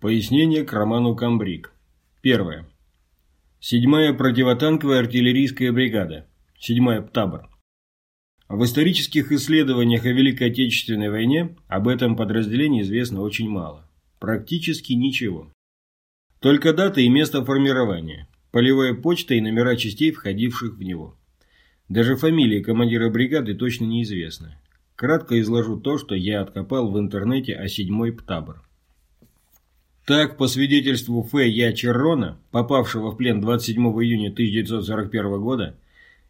Пояснение к роману «Камбрик». Первое. Седьмая противотанковая артиллерийская бригада. Седьмая ПТАБР. В исторических исследованиях о Великой Отечественной войне об этом подразделении известно очень мало. Практически ничего. Только дата и место формирования, полевая почта и номера частей, входивших в него. Даже фамилии командира бригады точно неизвестны. Кратко изложу то, что я откопал в интернете о седьмой ПТАБР. Так, по свидетельству Ф. Я. Черрона, попавшего в плен 27 июня 1941 года,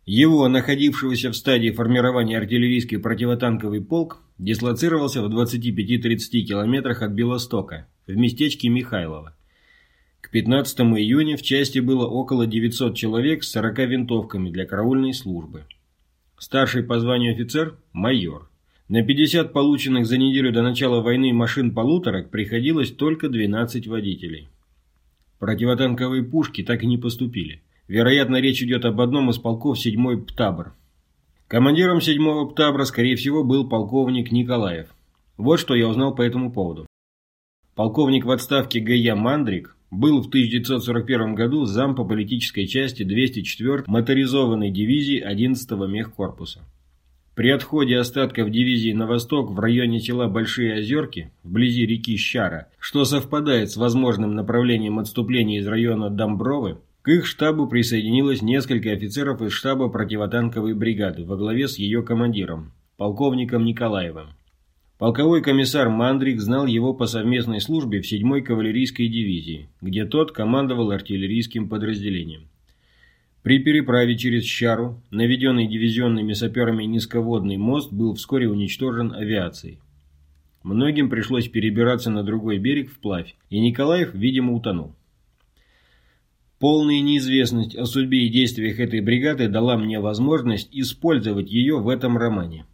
его, находившегося в стадии формирования артиллерийский противотанковый полк, дислоцировался в 25-30 километрах от Белостока, в местечке Михайлово. К 15 июня в части было около 900 человек с 40 винтовками для караульной службы. Старший по званию офицер – майор. На 50 полученных за неделю до начала войны машин-полуторок приходилось только 12 водителей. Противотанковые пушки так и не поступили. Вероятно, речь идет об одном из полков 7-й ПТАБР. Командиром 7-го ПТАБРа, скорее всего, был полковник Николаев. Вот что я узнал по этому поводу. Полковник в отставке Г.Я. Мандрик был в 1941 году зам по политической части 204 моторизованной дивизии 11-го мехкорпуса. При отходе остатков дивизии на восток в районе села Большие Озерки, вблизи реки Щара, что совпадает с возможным направлением отступления из района Домбровы, к их штабу присоединилось несколько офицеров из штаба противотанковой бригады во главе с ее командиром, полковником Николаевым. Полковой комиссар Мандрик знал его по совместной службе в 7-й кавалерийской дивизии, где тот командовал артиллерийским подразделением. При переправе через Щару, наведенный дивизионными саперами низководный мост был вскоре уничтожен авиацией. Многим пришлось перебираться на другой берег вплавь, и Николаев, видимо, утонул. Полная неизвестность о судьбе и действиях этой бригады дала мне возможность использовать ее в этом романе.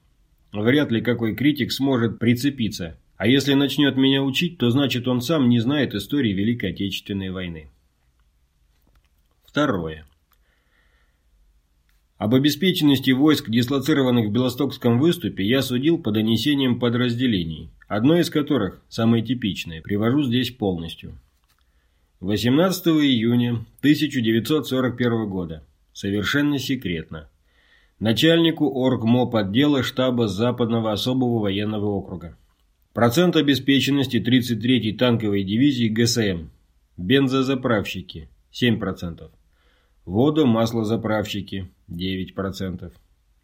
Вряд ли какой критик сможет прицепиться, а если начнет меня учить, то значит он сам не знает истории Великой Отечественной войны. Второе. Об обеспеченности войск, дислоцированных в Белостокском выступе, я судил по донесениям подразделений, одно из которых, самое типичное, привожу здесь полностью. 18 июня 1941 года. Совершенно секретно. Начальнику оргмоп отдела штаба Западного особого военного округа. Процент обеспеченности 33-й танковой дивизии ГСМ. Бензозаправщики 7%. Водо-маслозаправщики 9%.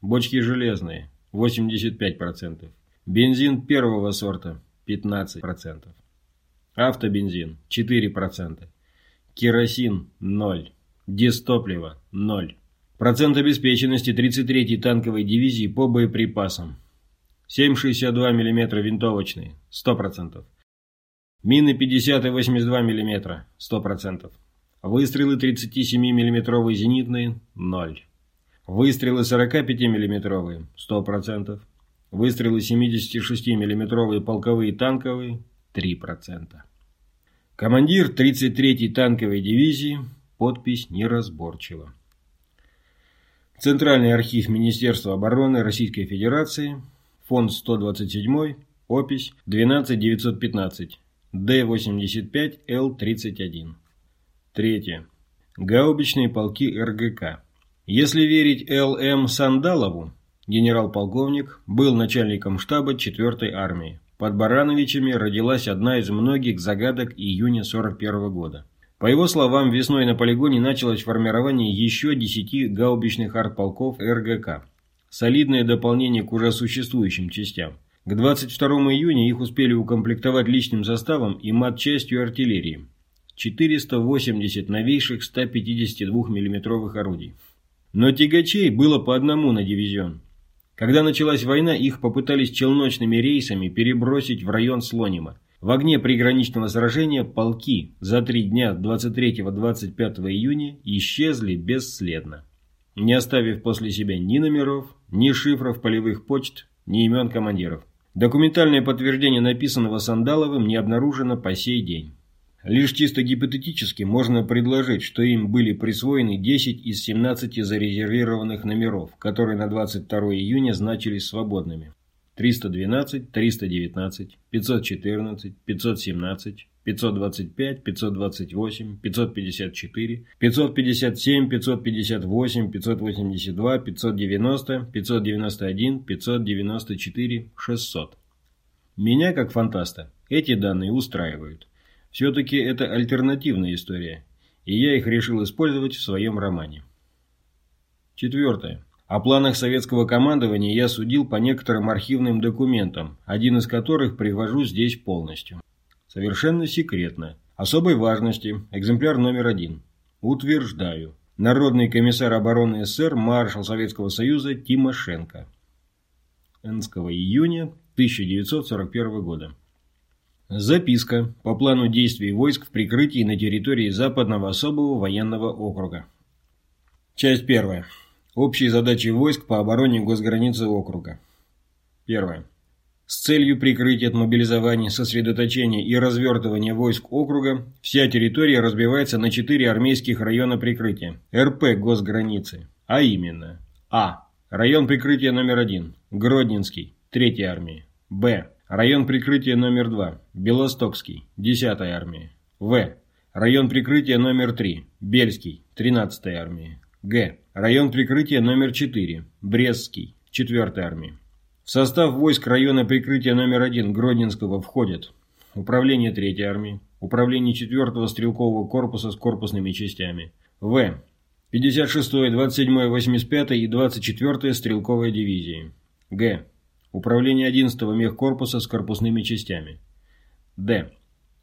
Бочки железные 85%. Бензин первого сорта 15%. Автобензин 4%. Керосин 0. Дистопливо 0. Процент обеспеченности 33-й танковой дивизии по боеприпасам. 7,62 мм винтовочные 100%. Мины 50 и 82 мм 100%. Выстрелы 37 миллиметровые зенитные – 0. Выстрелы 45 миллиметровые – 100%. Выстрелы 76 миллиметровые полковые танковые – 3%. Командир 33-й танковой дивизии, подпись неразборчива. Центральный архив Министерства обороны Российской Федерации, фонд 127, опись 12915, Д-85Л-31. Третье. Гаубичные полки РГК. Если верить Л.М. Сандалову, генерал-полковник, был начальником штаба 4-й армии. Под Барановичами родилась одна из многих загадок июня 41 года. По его словам, весной на полигоне началось формирование еще 10 гаубичных артполков РГК. Солидное дополнение к уже существующим частям. К 22 июня их успели укомплектовать личным составом и матчастью артиллерии. 480 новейших 152 миллиметровых орудий. Но тягачей было по одному на дивизион. Когда началась война, их попытались челночными рейсами перебросить в район Слонима. В огне приграничного сражения полки за три дня 23-25 июня исчезли бесследно, не оставив после себя ни номеров, ни шифров полевых почт, ни имен командиров. Документальное подтверждение написанного Сандаловым не обнаружено по сей день. Лишь чисто гипотетически можно предложить, что им были присвоены 10 из 17 зарезервированных номеров, которые на 22 июня значились свободными. 312, 319, 514, 517, 525, 528, 554, 557, 558, 582, 590, 591, 594, 600. Меня, как фантаста, эти данные устраивают. Все-таки это альтернативная история, и я их решил использовать в своем романе. Четвертое. О планах советского командования я судил по некоторым архивным документам, один из которых привожу здесь полностью. Совершенно секретно. Особой важности. Экземпляр номер один. Утверждаю. Народный комиссар обороны СССР, маршал Советского Союза Тимошенко. Энского июня 1941 года. Записка по плану действий войск в прикрытии на территории Западного особого военного округа. Часть первая. Общие задачи войск по обороне госграницы округа. Первое. С целью прикрытия от мобилизования, сосредоточения и развертывания войск округа вся территория разбивается на четыре армейских района прикрытия РП госграницы, а именно А. Район прикрытия номер один Гродненский, 3 армия. Б. Район прикрытия номер 2 Белостокский, 10 армия. В. Район прикрытия номер 3 Бельский, 13 армия. Г. Район прикрытия номер 4. Брестский. 4 армии. В состав войск района прикрытия номер 1 Гродненского входят Управление 3 армии, Управление 4 стрелкового корпуса с корпусными частями, В. 56-й, 27-й, 85-й и 24-я стрелковые дивизии, Г. Управление 11-го мехкорпуса с корпусными частями, Д.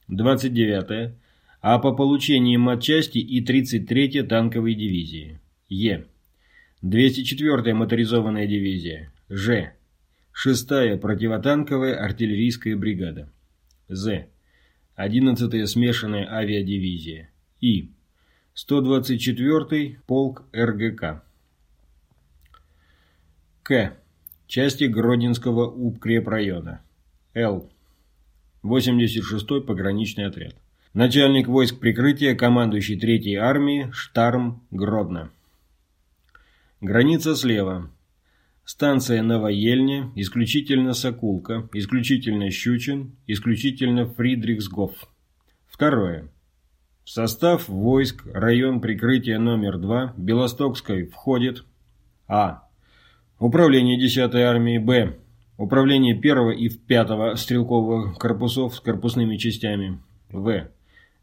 29-я, а по получении матчасти и 33-я танковые дивизии. Е. 204-я моторизованная дивизия. Ж. 6-я противотанковая артиллерийская бригада. З. 11-я смешанная авиадивизия. И. 124-й полк РГК. К. Части Гродненского укрепрайона. Л. 86-й пограничный отряд. Начальник войск прикрытия, командующий 3-й армией, Штарм Гродно. Граница слева. Станция Новоельня, исключительно Сокулка, исключительно Щучин, исключительно Фридрихсгоф. Второе. В состав войск район прикрытия номер 2 Белостокской входит А. Управление 10-й армии Б. Управление 1 и 5 стрелковых корпусов с корпусными частями В.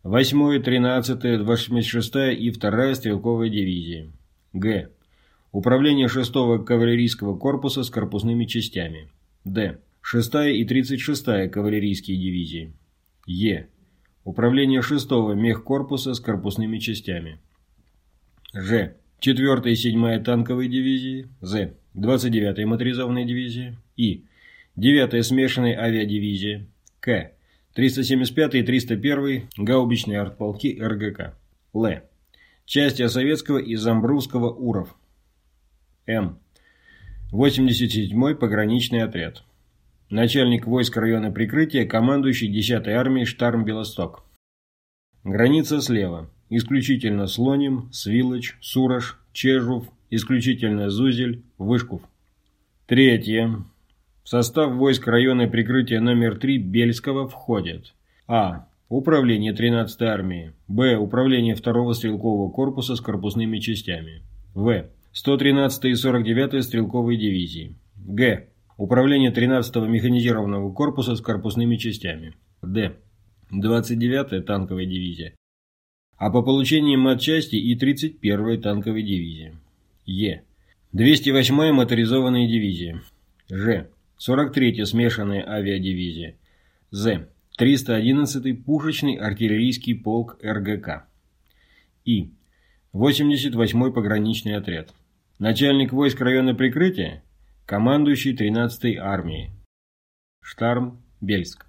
8, 13, 86 и 2 стрелковые дивизии Г. Управление 6-го кавалерийского корпуса с корпусными частями. Д. 6-я и 36-я кавалерийские дивизии. Е. Управление 6-го мехкорпуса с корпусными частями. Ж. 4-я и 7-я танковые дивизии. З. 29-я моторизованная дивизия. И. 9-я смешанная авиадивизия. К. 375 и 301 гаубичные артполки РГК. Л. Части Советского и Замбрусского УРов. М. 87-й пограничный отряд. Начальник войск района прикрытия, командующий 10-й армией Штарм Белосток. Граница слева. Исключительно Слоним, Свилоч, Сурож, Чежув, исключительно Зузель, Вышков. Третье. В состав войск района прикрытия номер 3 Бельского входят А. Управление 13-й армии. Б. Управление 2-го стрелкового корпуса с корпусными частями. В. 113 и 49 стрелковые дивизии. Г. Управление 13-го механизированного корпуса с корпусными частями. Д. 29-я танковая дивизия. А по получении матчасти и 31-я танковая дивизия. Е. 208-я моторизованная дивизия. Ж. 43-я смешанная авиадивизия. З. 311-й пушечный артиллерийский полк РГК. И. 88-й пограничный отряд. Начальник войск района прикрытия, командующий 13-й армией. Штарм, Бельск.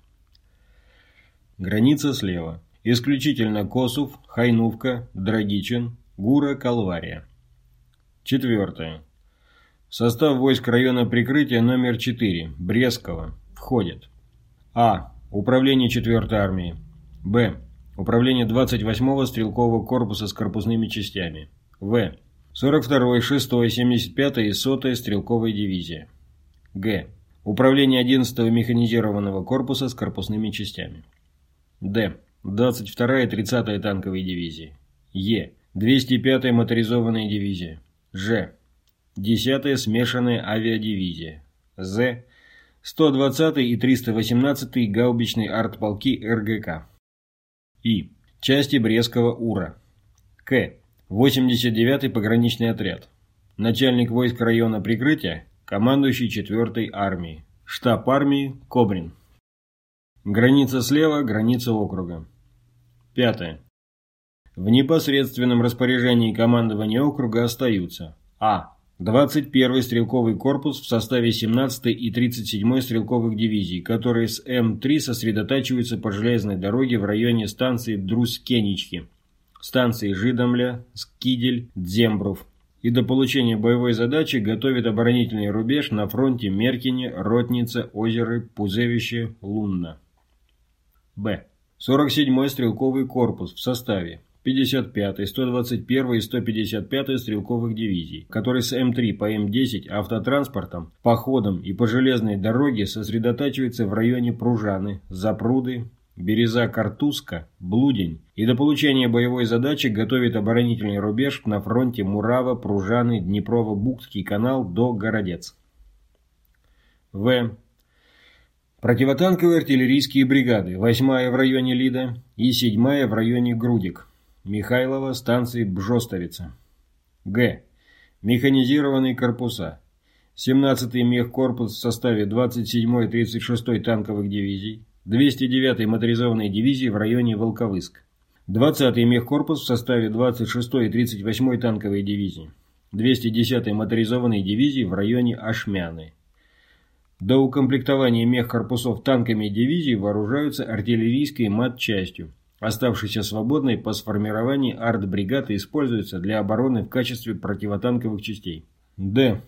Граница слева. Исключительно Косов, Хайнувка, Драгичин, Гура, Калвария. Четвертое. В состав войск района прикрытия номер 4 Брестского входит А. Управление 4-й армии. Б. Управление 28-го стрелкового корпуса с корпусными частями. В. 42-й, 6-й, 75-й и 100-й стрелковой дивизии. Г. Управление 11-го механизированного корпуса с корпусными частями. Д. 22-я и 30-я танковые дивизии. Е. 205-я моторизованная дивизия. Ж. 10-я смешанная авиадивизия. З. 120-й и 318-й гаубичные артполки РГК. И. Части Брестского УРА. К. 89-й пограничный отряд. Начальник войск района прикрытия, командующий 4-й армией. Штаб армии Кобрин. Граница слева, граница округа. Пятое. В непосредственном распоряжении командования округа остаются А. 21-й стрелковый корпус в составе 17-й и 37-й стрелковых дивизий, которые с М3 сосредотачиваются по железной дороге в районе станции Друскенички, станции Жидомля, Скидель, Дзембров, и до получения боевой задачи готовит оборонительный рубеж на фронте Меркине, Ротница, Озеры, Пузевище, Лунна. Б. 47-й стрелковый корпус в составе 55-й, 121-й и 155-й стрелковых дивизий, которые с М3 по М10 автотранспортом, походом и по железной дороге сосредотачиваются в районе Пружаны, Запруды, Береза-Картузка, Блудень и до получения боевой задачи готовит оборонительный рубеж на фронте Мурава, Пружаны, Днепрово-Букский канал до Городец. В. Противотанковые артиллерийские бригады, 8-я в районе Лида и 7-я в районе Грудик, Михайлова, станции Бжостовица. Г. Механизированные корпуса. 17-й мехкорпус в составе 27-й и 36-й танковых дивизий, 209-й моторизованной дивизии в районе Волковыск. 20-й мехкорпус в составе 26-й и 38-й танковой дивизии, 210-й моторизованной дивизии в районе Ашмяны. До укомплектования мехкорпусов танками дивизии вооружаются артиллерийской матчастью, оставшейся свободной по сформированию артбригады используется для обороны в качестве противотанковых частей. Д.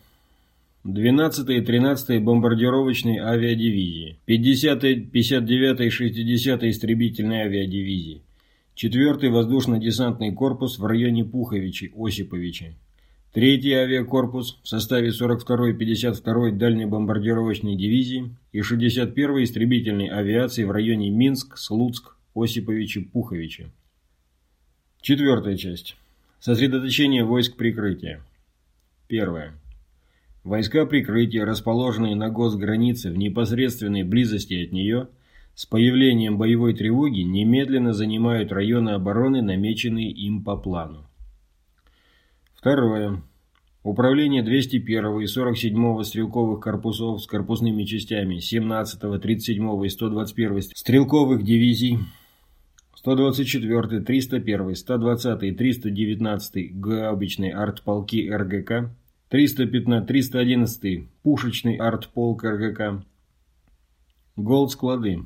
12-я и 13-я бомбардировочные авиадивизии, 50-я, 59-я и 60-я истребительные авиадивизии, 4-й воздушно-десантный корпус в районе Пуховичи, Осиповичи, Третий авиакорпус в составе 42-й и 52-й дальней бомбардировочной дивизии и 61-й истребительной авиации в районе Минск, Слуцк, Осиповичи, Пуховичи. Четвертая часть. Сосредоточение войск прикрытия. Первое. Войска прикрытия, расположенные на госгранице в непосредственной близости от нее, с появлением боевой тревоги немедленно занимают районы обороны, намеченные им по плану. Второе. Управление 201 и 47 стрелковых корпусов с корпусными частями 17, 37 и 121 стрелковых дивизий 124, 301, 120 и 319 гаубичные артполки РГК 315, 311 пушечный артполк РГК. Голд-склады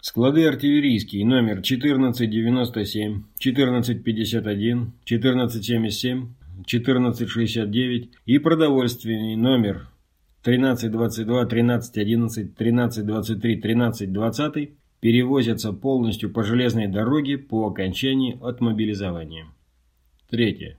Склады. Артиллерийские, номер 1497, 1451, 1477, 1469 и продовольственный номер 1322, 1311, 1323, 1320 перевозятся полностью по железной дороге по окончании отмобилизования. Третье.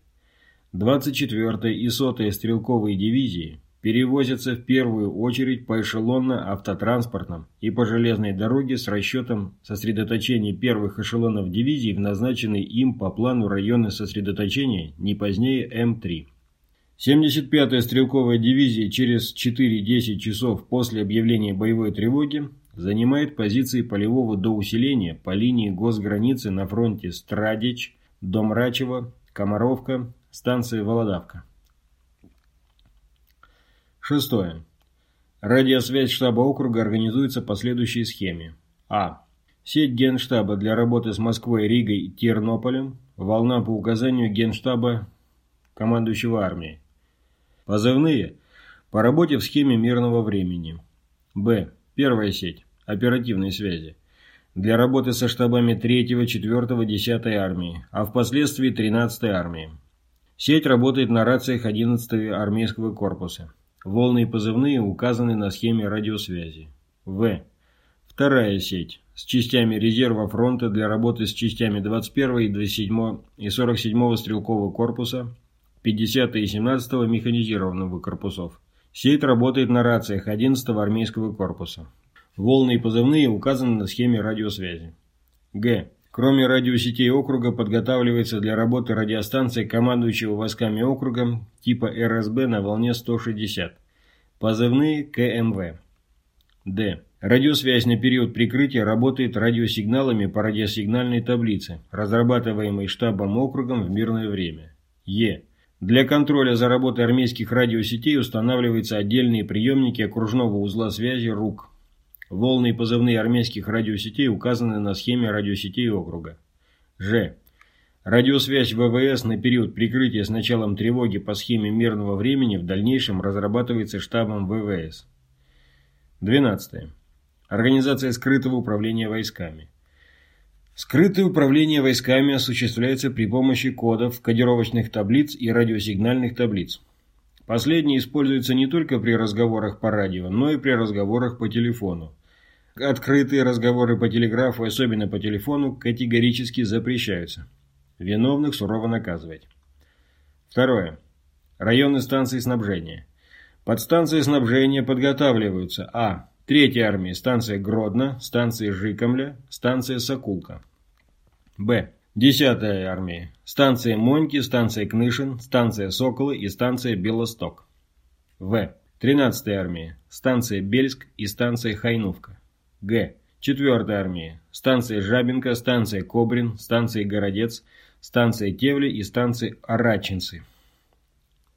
24-я и 100-я стрелковые дивизии перевозятся в первую очередь по эшелонно-автотранспортным и по железной дороге с расчетом сосредоточения первых эшелонов дивизий в назначенные им по плану районы сосредоточения не позднее М3. 75-я стрелковая дивизия через 4-10 часов после объявления боевой тревоги занимает позиции полевого до усиления по линии госграницы на фронте Страдич, Домрачево, Комаровка, станция Володавка. Шестое. Радиосвязь штаба округа организуется по следующей схеме. А. Сеть генштаба для работы с Москвой, Ригой и Тернополем. Волна по указанию генштаба командующего армией. Позывные. По работе в схеме мирного времени. Б. Первая сеть. Оперативной связи. Для работы со штабами 3, 4, 10 армии, а впоследствии 13 армии. Сеть работает на рациях 11 армейского корпуса. Волны и позывные указаны на схеме радиосвязи. В. Вторая сеть с частями резерва фронта для работы с частями 21 и 27 и 47 стрелкового корпуса, 50 и 17 механизированного корпусов. Сеть работает на рациях 11 армейского корпуса. Волны и позывные указаны на схеме радиосвязи. Г. Кроме радиосетей округа подготавливается для работы радиостанция командующего войсками округом типа РСБ на волне 160. Позывные КМВ. Д. Радиосвязь на период прикрытия работает радиосигналами по радиосигнальной таблице, разрабатываемой штабом округом в мирное время. Е. Для контроля за работой армейских радиосетей устанавливаются отдельные приемники окружного узла связи РУК Волны и позывные армейских радиосетей указаны на схеме радиосетей округа. Ж. Радиосвязь ВВС на период прикрытия с началом тревоги по схеме мирного времени в дальнейшем разрабатывается штабом ВВС. 12. Организация скрытого управления войсками. Скрытое управление войсками осуществляется при помощи кодов, кодировочных таблиц и радиосигнальных таблиц. Последние используются не только при разговорах по радио, но и при разговорах по телефону. Открытые разговоры по телеграфу, особенно по телефону, категорически запрещаются. Виновных сурово наказывать. Второе. Районы станции снабжения. Под станции снабжения подготавливаются А. Третья армия, станция Гродно, станция Жикомля, станция Сокулка. Б. Десятая армия, станция Моньки, станция Кнышин, станция Соколы и станция Белосток. В. Тринадцатая армия, станция Бельск и станция Хайнувка. Г. Четвертая армия. Станция Жабинка, станция Кобрин, станция Городец, станция Тевли и станция Арачинцы.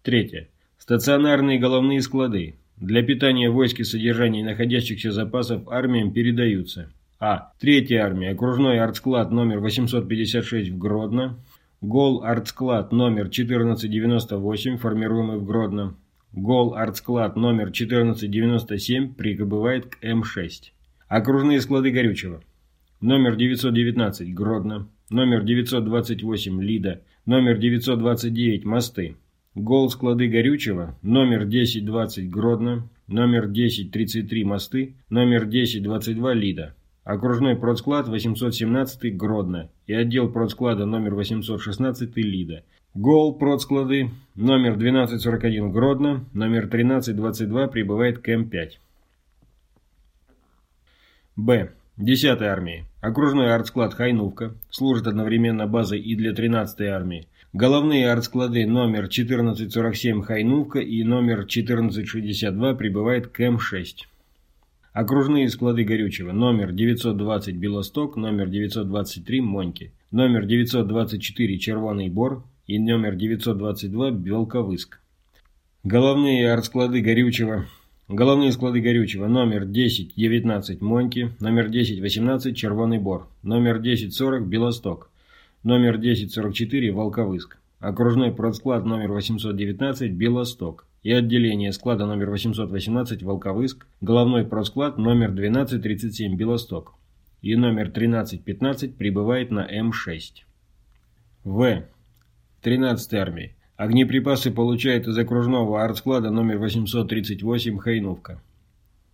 Третье. Стационарные головные склады. Для питания войск и содержания находящихся запасов армиям передаются. А. Третья армия. Окружной артсклад номер 856 в Гродно. Гол артсклад номер 1498, формируемый в Гродно. Гол артсклад номер 1497 прибывает к М6. Окружные склады горючего. Номер 919 Гродно. Номер 928 Лида. Номер 929 Мосты. Гол склады горючего. Номер 1020 Гродно. Номер 1033 Мосты. Номер 1022 Лида. Окружной продсклад 817 Гродно и отдел продсклада номер 816 Лида. ГОЛ продсклады номер 1241 Гродно, номер 1322 прибывает к М5. Б. 10 армии. Окружной артсклад Хайнувка служит одновременно базой и для 13-й армии. Головные артсклады номер 1447 Хайнувка и номер 1462 прибывает к М6. Окружные склады горючего. Номер 920 Белосток, номер 923 Моньки, номер 924 Червоный Бор и номер 922 Белковыск. Головные артсклады горючего. Головные склады горючего. Номер 1019 Моньки, номер 1018 Червоный Бор, номер 1040 Белосток, номер 1044 Волковыск, окружной продсклад номер 819 Белосток и отделение склада номер 818 Волковыск, головной продсклад номер 1237 Белосток и номер 1315 прибывает на М6. В. 13 армии. Огнеприпасы получает из окружного артсклада номер 838 Хайновка.